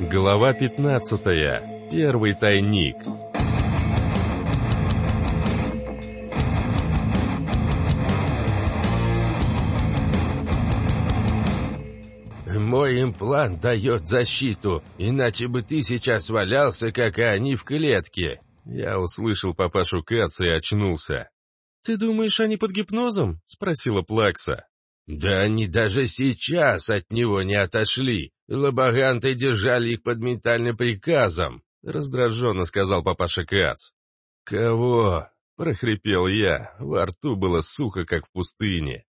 Глава 15. Первый тайник. Мой имплант дает защиту, иначе бы ты сейчас валялся, как и они в клетке. Я услышал папашу Каца и очнулся. «Ты думаешь, они под гипнозом?» — спросила Плакса. «Да они даже сейчас от него не отошли. Лабаганты держали их под ментальным приказом», — раздраженно сказал папаша Кац. «Кого?» — прохрипел я. Во рту было сухо, как в пустыне.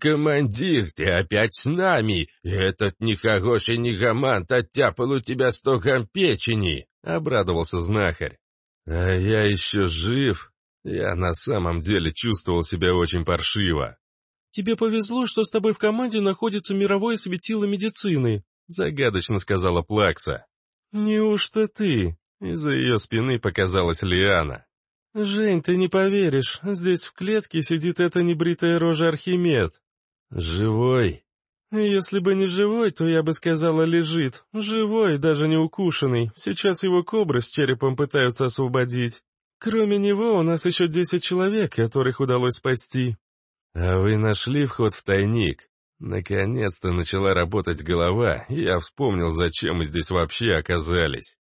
«Командир, ты опять с нами! Этот нехороший негамант оттяпал у тебя сто грамм печени!» — обрадовался знахарь. «А я еще жив!» Я на самом деле чувствовал себя очень паршиво. «Тебе повезло, что с тобой в команде находится мировое светило медицины», загадочно сказала Плакса. «Неужто ты?» Из-за ее спины показалась Лиана. «Жень, ты не поверишь, здесь в клетке сидит эта небритая рожа Архимед». «Живой?» «Если бы не живой, то я бы сказала, лежит. Живой, даже не укушенный. Сейчас его кобры с черепом пытаются освободить. Кроме него у нас еще десять человек, которых удалось спасти». «А вы нашли вход в тайник?» Наконец-то начала работать голова, и я вспомнил, зачем мы здесь вообще оказались.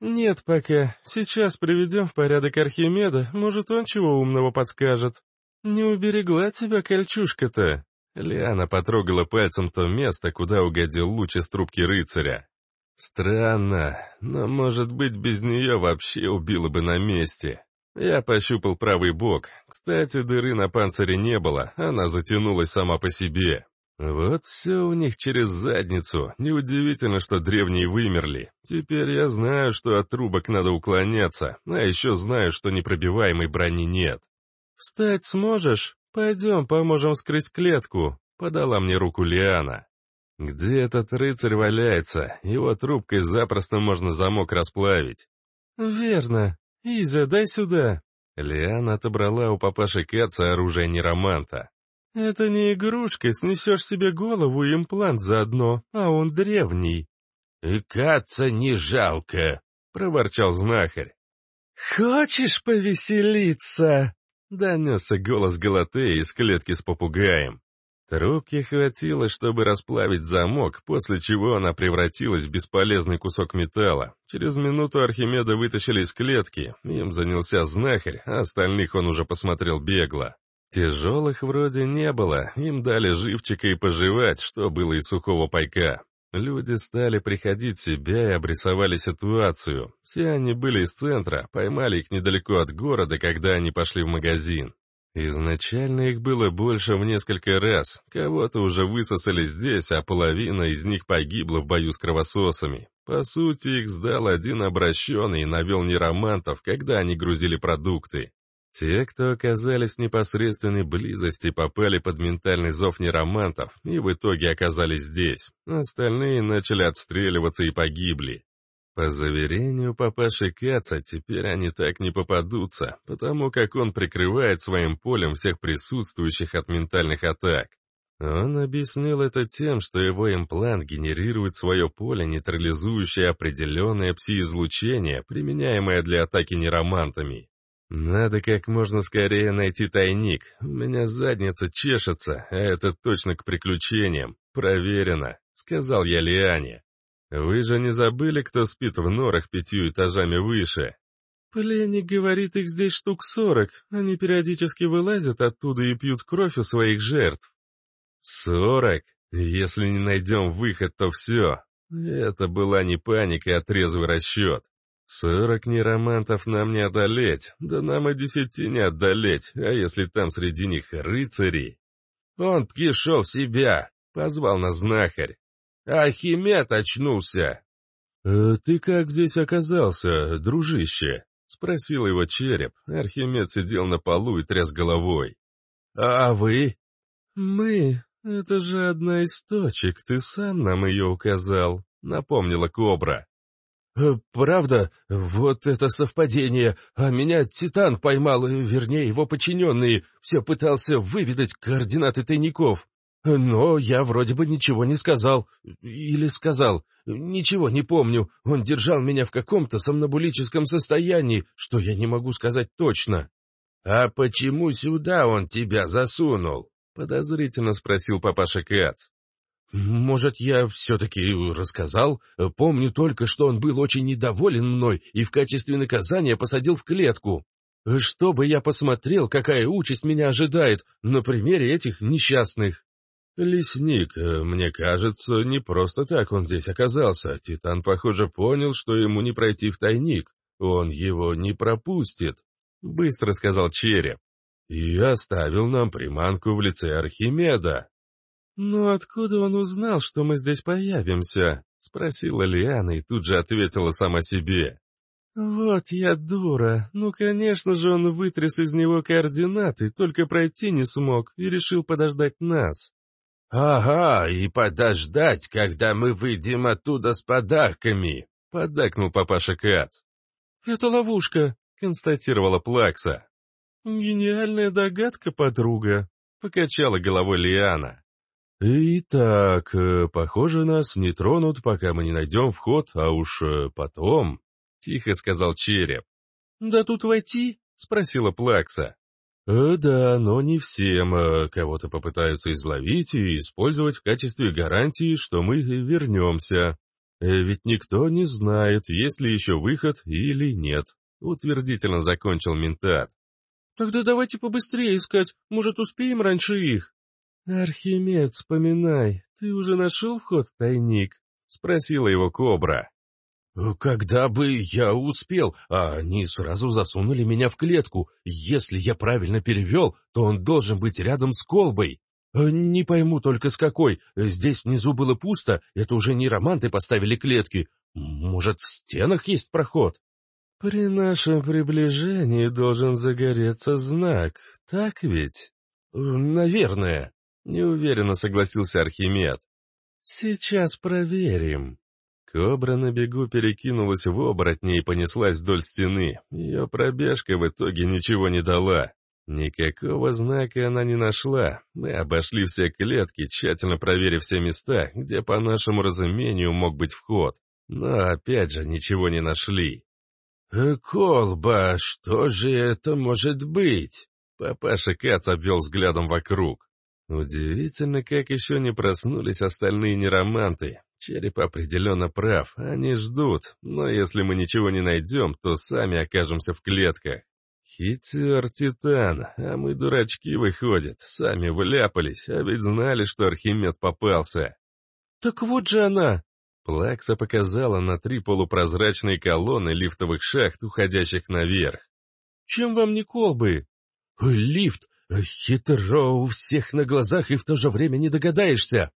«Нет пока. Сейчас приведем в порядок Архимеда, может, он чего умного подскажет. Не уберегла тебя кольчушка-то». Лиана потрогала пальцем то место, куда угодил луч из трубки рыцаря. Странно, но, может быть, без нее вообще убило бы на месте. Я пощупал правый бок. Кстати, дыры на панцире не было, она затянулась сама по себе. Вот все у них через задницу. Неудивительно, что древние вымерли. Теперь я знаю, что от трубок надо уклоняться, а еще знаю, что непробиваемой брони нет. «Встать сможешь? Пойдем, поможем вскрыть клетку», — подала мне руку Лиана. «Где этот рыцарь валяется? Его трубкой запросто можно замок расплавить». «Верно. Изя, дай сюда». Лиана отобрала у папаши Каца оружие нероманта. «Это не игрушка, снесешь себе голову и имплант заодно, а он древний». «И каца не жалко», — проворчал знахарь. «Хочешь повеселиться?» — донесся голос Галатеи из клетки с попугаем. Трубки хватило, чтобы расплавить замок, после чего она превратилась в бесполезный кусок металла. Через минуту Архимеда вытащили из клетки, им занялся знахарь, а остальных он уже посмотрел бегло. Тяжелых вроде не было, им дали живчика и пожевать, что было из сухого пайка. Люди стали приходить в себя и обрисовали ситуацию. Все они были из центра, поймали их недалеко от города, когда они пошли в магазин. Изначально их было больше в несколько раз. Кого-то уже высосали здесь, а половина из них погибла в бою с кровососами. По сути, их сдал один обращенный и навел неромантов, когда они грузили продукты. Те, кто оказались в непосредственной близости, попали под ментальный зов неромантов и в итоге оказались здесь. Остальные начали отстреливаться и погибли. По заверению папаши Каца, теперь они так не попадутся, потому как он прикрывает своим полем всех присутствующих от ментальных атак. Он объяснил это тем, что его имплант генерирует свое поле, нейтрализующее определенное пси-излучение, применяемое для атаки неромантами. «Надо как можно скорее найти тайник. У меня задница чешется, а это точно к приключениям. Проверено», — сказал я Лиане. «Вы же не забыли, кто спит в норах пятью этажами выше?» «Пленник говорит, их здесь штук сорок. Они периодически вылазят оттуда и пьют кровь у своих жертв». «Сорок? Если не найдем выход, то все». Это была не паника, а трезвый расчет. Сорок неромантов нам не одолеть, да нам и десяти не одолеть, а если там среди них рыцари? Он пришел в себя, позвал нас знахарь. Ахимед очнулся. «Э, «Ты как здесь оказался, дружище?» — спросил его череп. Архимед сидел на полу и тряс головой. «А вы?» «Мы? Это же одна из точек, ты сам нам ее указал», — напомнила Кобра. Э, «Правда? Вот это совпадение. А меня Титан поймал, вернее, его подчиненные. Все пытался выведать координаты тайников. Но я вроде бы ничего не сказал. Или сказал. Ничего не помню. Он держал меня в каком-то сомнобулическом состоянии, что я не могу сказать точно. «А почему сюда он тебя засунул?» — подозрительно спросил папаша Кац. «Может, я все-таки рассказал? Помню только, что он был очень недоволен мной и в качестве наказания посадил в клетку. Чтобы я посмотрел, какая участь меня ожидает на примере этих несчастных». «Лесник, э, мне кажется, не просто так он здесь оказался. Титан, похоже, понял, что ему не пройти в тайник. Он его не пропустит», — быстро сказал Череп. «И оставил нам приманку в лице Архимеда». «Ну откуда он узнал, что мы здесь появимся?» — спросила Лиана и тут же ответила сама себе. «Вот я дура. Ну, конечно же, он вытряс из него координаты, только пройти не смог и решил подождать нас». «Ага, и подождать, когда мы выйдем оттуда с подарками», — поддакнул папаша Кац. «Это ловушка», — констатировала Плакса. «Гениальная догадка, подруга», — покачала головой Лиана. «Итак, э, похоже, нас не тронут, пока мы не найдем вход, а уж э, потом», — тихо сказал Череп. «Да тут войти?» — спросила Плакса. Э, «Да, но не всем. Э, кого-то попытаются изловить и использовать в качестве гарантии, что мы вернемся. Ведь никто не знает, есть ли еще выход или нет», — утвердительно закончил ментат. «Тогда давайте побыстрее искать, может, успеем раньше их?» «Архимед, вспоминай, ты уже нашел вход в тайник?» — спросила его кобра. «Когда бы я успел, а они сразу засунули меня в клетку. Если я правильно перевел, то он должен быть рядом с колбой. Э, не пойму только с какой. Здесь внизу было пусто, это уже не романты поставили клетки. Может, в стенах есть проход?» «При нашем приближении должен загореться знак, так ведь?» «Э, «Наверное», — неуверенно согласился Архимед. «Сейчас проверим». Кобра на бегу перекинулась в оборотни и понеслась вдоль стены. Ее пробежка в итоге ничего не дала. Никакого знака она не нашла. Мы обошли все клетки, тщательно проверив все места, где, по нашему разумению, мог быть вход. Но опять же ничего не нашли. «Э, «Колба, что же это может быть?» Папаша Кац обвел взглядом вокруг. Удивительно, как еще не проснулись остальные нероманты. Череп определенно прав, они ждут, но если мы ничего не найдем, то сами окажемся в клетках. Хитер Титан, а мы дурачки выходят, сами вляпались, а ведь знали, что Архимед попался. «Так вот же она!» Плакса показала на три полупрозрачные колонны лифтовых шахт, уходящих наверх. «Чем вам не колбы?» «Лифт! Хитро у всех на глазах и в то же время не догадаешься!»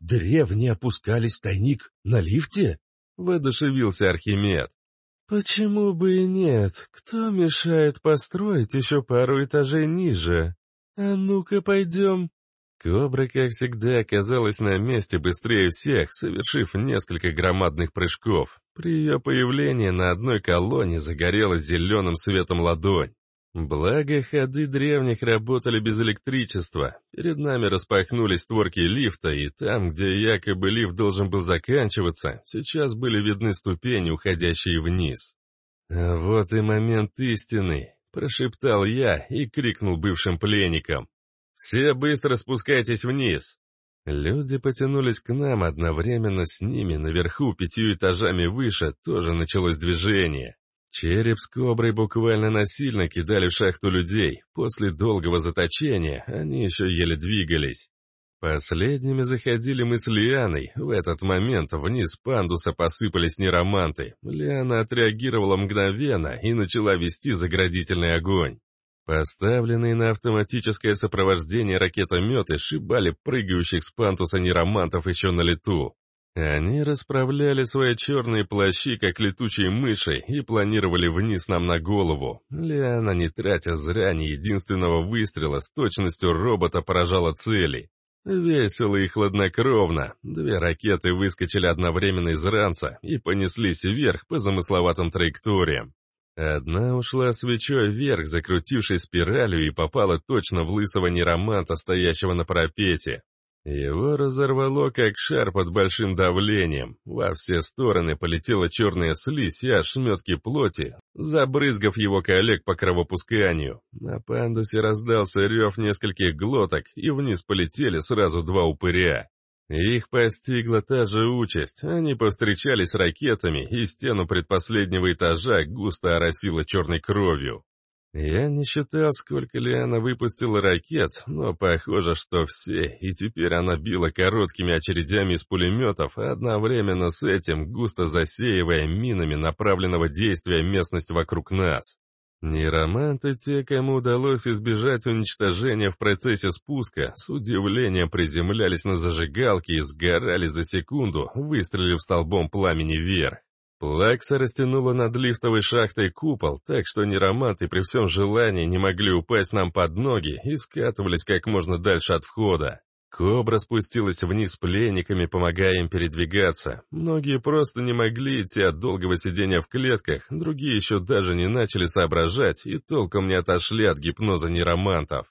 Древние опускались в тайник на лифте? Воодушевился Архимед. Почему бы и нет? Кто мешает построить еще пару этажей ниже? А ну-ка пойдем. Кобра, как всегда, оказалась на месте быстрее всех, совершив несколько громадных прыжков. При ее появлении на одной колонне загорелась зеленым светом ладонь. Благо, ходы древних работали без электричества. Перед нами распахнулись створки лифта, и там, где якобы лифт должен был заканчиваться, сейчас были видны ступени, уходящие вниз. А вот и момент истины, прошептал я и крикнул бывшим пленникам. «Все быстро спускайтесь вниз!» Люди потянулись к нам, одновременно с ними наверху пятью этажами выше тоже началось движение. Череп с коброй буквально насильно кидали в шахту людей. После долгого заточения они еще еле двигались. Последними заходили мы с Лианой. В этот момент вниз пандуса посыпались нероманты. Лиана отреагировала мгновенно и начала вести заградительный огонь. Поставленные на автоматическое сопровождение ракетометы шибали прыгающих с пантуса неромантов еще на лету. Они расправляли свои черные плащи, как летучие мыши, и планировали вниз нам на голову. Лиана, не тратя зря ни единственного выстрела, с точностью робота поражала цели. Весело и хладнокровно. Две ракеты выскочили одновременно из ранца и понеслись вверх по замысловатым траекториям. Одна ушла свечой вверх, закрутившись спиралью, и попала точно в лысого нероманта, стоящего на парапете. Его разорвало, как шар под большим давлением. Во все стороны полетела черная слизь и ошметки плоти, забрызгав его коллег по кровопусканию. На пандусе раздался рев нескольких глоток, и вниз полетели сразу два упыря. Их постигла та же участь. Они повстречались ракетами, и стену предпоследнего этажа густо оросило черной кровью. Я не считал, сколько ли она выпустила ракет, но похоже, что все, и теперь она била короткими очередями из пулеметов, одновременно с этим густо засеивая минами направленного действия местность вокруг нас. Нейроманты, те, кому удалось избежать уничтожения в процессе спуска, с удивлением приземлялись на зажигалке и сгорали за секунду, выстрелив столбом пламени вверх. Плакса растянула над лифтовой шахтой купол, так что нейроманты при всем желании не могли упасть нам под ноги и скатывались как можно дальше от входа. Кобра спустилась вниз пленниками, помогая им передвигаться. Многие просто не могли идти от долгого сидения в клетках, другие еще даже не начали соображать и толком не отошли от гипноза нейромантов.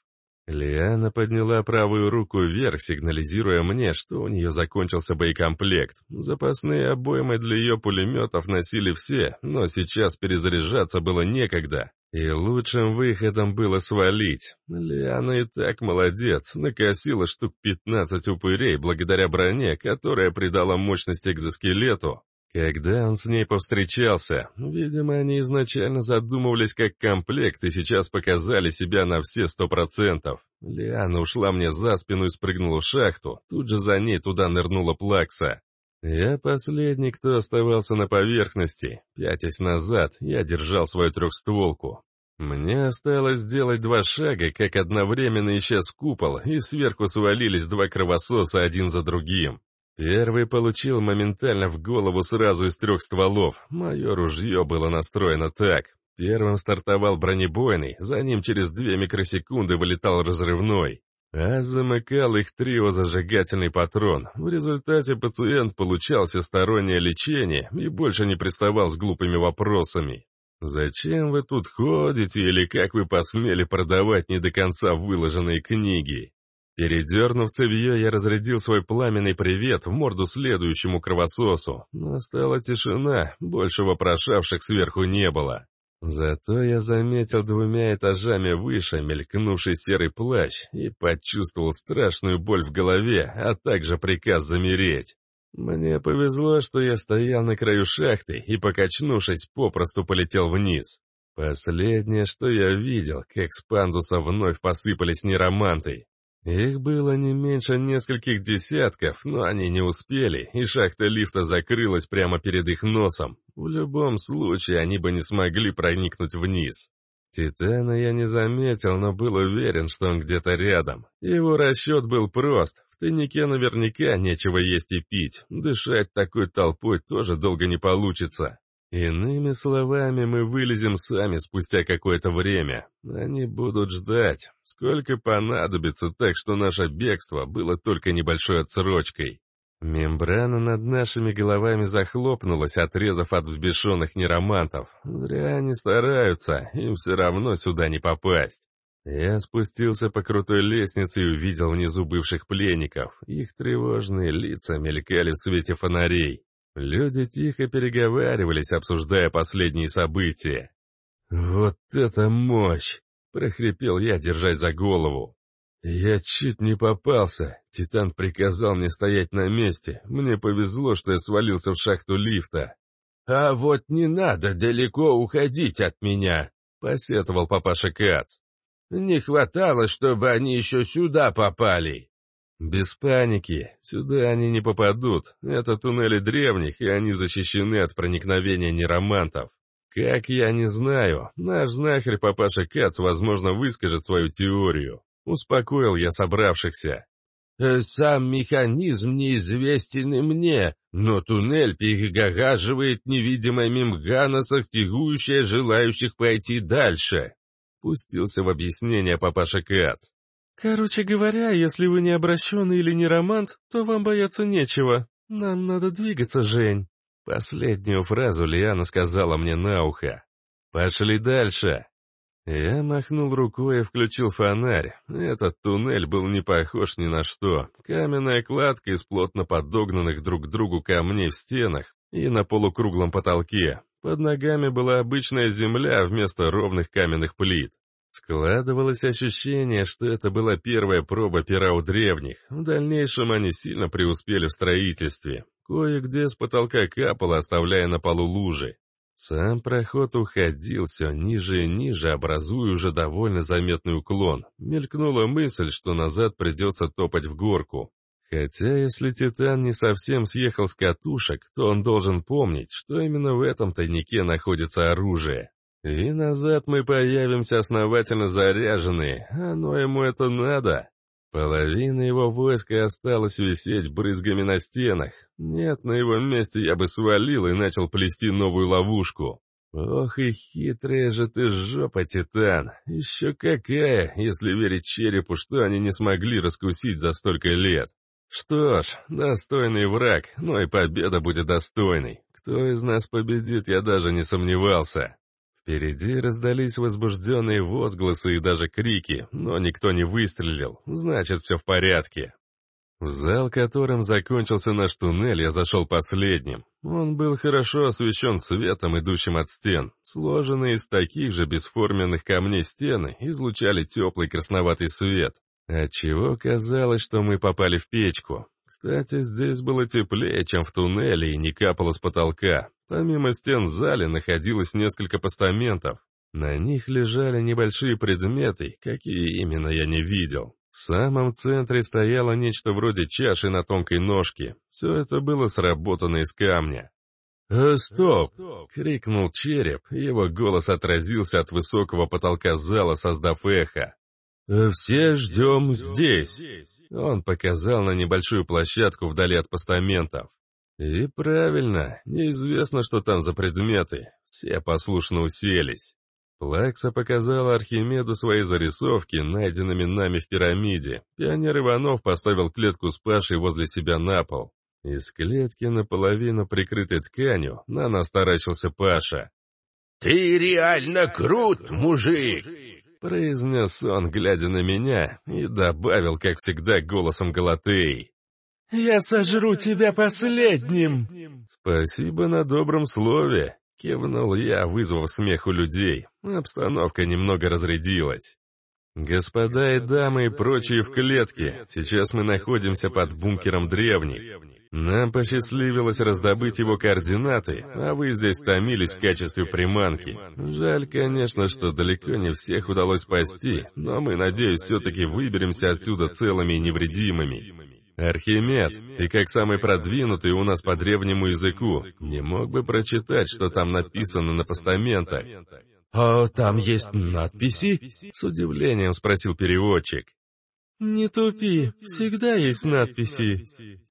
Лиана подняла правую руку вверх, сигнализируя мне, что у нее закончился боекомплект. Запасные обоймы для ее пулеметов носили все, но сейчас перезаряжаться было некогда. И лучшим выходом было свалить. Лиана и так молодец, накосила штук 15 упырей благодаря броне, которая придала мощность экзоскелету, когда он с ней повстречался, видимо, они изначально задумывались как комплект и сейчас показали себя на все сто процентов. Лиана ушла мне за спину и спрыгнула в шахту, тут же за ней туда нырнула Плакса. Я последний, кто оставался на поверхности. Пятясь назад, я держал свою трехстволку. Мне осталось сделать два шага, как одновременно исчез купол, и сверху свалились два кровососа один за другим. Первый получил моментально в голову сразу из трех стволов. Мое ружье было настроено так. Первым стартовал бронебойный, за ним через две микросекунды вылетал разрывной. А замыкал их трио зажигательный патрон. В результате пациент получал всестороннее лечение и больше не приставал с глупыми вопросами. «Зачем вы тут ходите или как вы посмели продавать не до конца выложенные книги?» Передернув цевье, я разрядил свой пламенный привет в морду следующему кровососу. Настала тишина, больше вопрошавших сверху не было. Зато я заметил двумя этажами выше мелькнувший серый плащ и почувствовал страшную боль в голове, а также приказ замереть. Мне повезло, что я стоял на краю шахты и, покачнувшись, попросту полетел вниз. Последнее, что я видел, как с пандуса вновь посыпались нероманты. Их было не меньше нескольких десятков, но они не успели, и шахта лифта закрылась прямо перед их носом. В любом случае, они бы не смогли проникнуть вниз. Титана я не заметил, но был уверен, что он где-то рядом. Его расчет был прост. В тайнике наверняка нечего есть и пить. Дышать такой толпой тоже долго не получится. Иными словами, мы вылезем сами спустя какое-то время. Они будут ждать, сколько понадобится, так что наше бегство было только небольшой отсрочкой. Мембрана над нашими головами захлопнулась, отрезав от взбешенных неромантов. Зря они стараются, им все равно сюда не попасть. Я спустился по крутой лестнице и увидел внизу бывших пленников. Их тревожные лица мелькали в свете фонарей. Люди тихо переговаривались, обсуждая последние события. «Вот это мощь!» — прохрипел я, держась за голову. «Я чуть не попался. Титан приказал мне стоять на месте. Мне повезло, что я свалился в шахту лифта». «А вот не надо далеко уходить от меня», — посетовал папаша Кац. «Не хватало, чтобы они еще сюда попали». «Без паники. Сюда они не попадут. Это туннели древних, и они защищены от проникновения неромантов. Как я не знаю, наш знахарь папаша Кац, возможно, выскажет свою теорию. Успокоил я собравшихся. «Э, «Сам механизм неизвестен и мне, но туннель перегораживает невидимая мимга на тягующая желающих пойти дальше», пустился в объяснение папаша Кац. «Короче говоря, если вы не обращенный или не романт, то вам бояться нечего. Нам надо двигаться, Жень». Последнюю фразу Лиана сказала мне на ухо. «Пошли дальше». Я махнул рукой и включил фонарь. Этот туннель был не похож ни на что. Каменная кладка из плотно подогнанных друг к другу камней в стенах и на полукруглом потолке. Под ногами была обычная земля вместо ровных каменных плит. Складывалось ощущение, что это была первая проба пера у древних. В дальнейшем они сильно преуспели в строительстве. Кое-где с потолка капало, оставляя на полу лужи. Сам проход уходил все ниже и ниже, образуя уже довольно заметный уклон. Мелькнула мысль, что назад придется топать в горку. Хотя если Титан не совсем съехал с катушек, то он должен помнить, что именно в этом тайнике находится оружие. И назад мы появимся основательно заряженные, оно ему это надо. Половина его войска осталась висеть брызгами на стенах. Нет, на его месте я бы свалил и начал плести новую ловушку. Ох и хитрая же ты жопа, Титан. Еще какая, если верить черепу, что они не смогли раскусить за столько лет. Что ж, достойный враг, но и победа будет достойной. Кто из нас победит, я даже не сомневался. Впереди раздались возбужденные возгласы и даже крики, но никто не выстрелил, значит, все в порядке. В зал, которым закончился наш туннель, я зашел последним. Он был хорошо освещен светом, идущим от стен. Сложенные из таких же бесформенных камней стены излучали теплый красноватый свет, отчего казалось, что мы попали в печку. Кстати, здесь было теплее, чем в туннеле, и не капало с потолка. Помимо стен в зале находилось несколько постаментов. На них лежали небольшие предметы, какие именно я не видел. В самом центре стояло нечто вроде чаши на тонкой ножке. Все это было сработано из камня. «Э, стоп!» — крикнул череп, его голос отразился от высокого потолка зала, создав эхо. «Э, «Все ждем здесь!» Он показал на небольшую площадку вдали от постаментов. И правильно, неизвестно, что там за предметы. Все послушно уселись. Плакса показала Архимеду свои зарисовки, найденными нами в пирамиде. Пионер Иванов поставил клетку с Пашей возле себя на пол. Из клетки, наполовину прикрытой тканью, на нас Паша. «Ты реально крут, мужик!» Произнес он, глядя на меня, и добавил, как всегда, голосом Галатеи. «Я сожру тебя последним!» «Спасибо на добром слове!» — кивнул я, вызвав смех у людей. Обстановка немного разрядилась. «Господа и дамы и прочие в клетке, сейчас мы находимся под бункером древних. Нам посчастливилось раздобыть его координаты, а вы здесь томились в качестве приманки. Жаль, конечно, что далеко не всех удалось спасти, но мы, надеюсь, все-таки выберемся отсюда целыми и невредимыми. «Архимед, ты как самый продвинутый у нас по древнему языку, не мог бы прочитать, что там написано на постаментах?» «А там есть надписи?» — с удивлением спросил переводчик. «Не тупи, всегда есть надписи».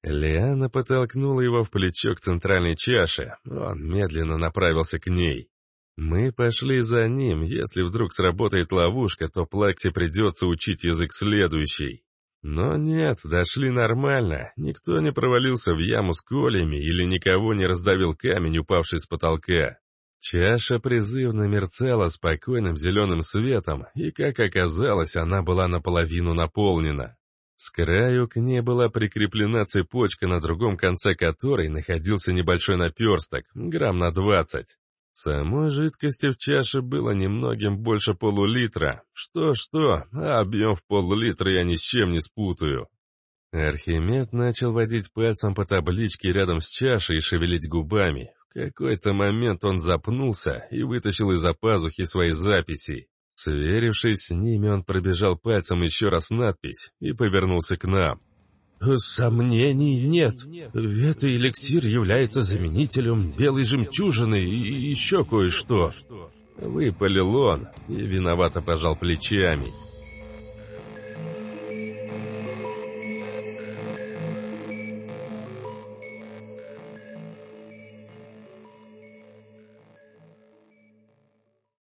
Лиана подтолкнула его в плечо к центральной чаше. Он медленно направился к ней. Мы пошли за ним. Если вдруг сработает ловушка, то Плаксе придется учить язык следующий. Но нет, дошли нормально, никто не провалился в яму с колями или никого не раздавил камень, упавший с потолка. Чаша призывно мерцала спокойным зеленым светом, и, как оказалось, она была наполовину наполнена. С краю к ней была прикреплена цепочка, на другом конце которой находился небольшой наперсток, грамм на двадцать. Самой жидкости в чаше было немногим больше полулитра. Что-что, а объем в пол-литра я ни с чем не спутаю. Архимед начал водить пальцем по табличке рядом с чашей и шевелить губами. Какой-то момент он запнулся и вытащил из-за пазухи свои записи. Сверившись с ними, он пробежал пальцем еще раз надпись и повернулся к нам. Сомнений нет. Этот эликсир является заменителем белой жемчужины и еще кое-что. Выпалил он и виновато пожал плечами.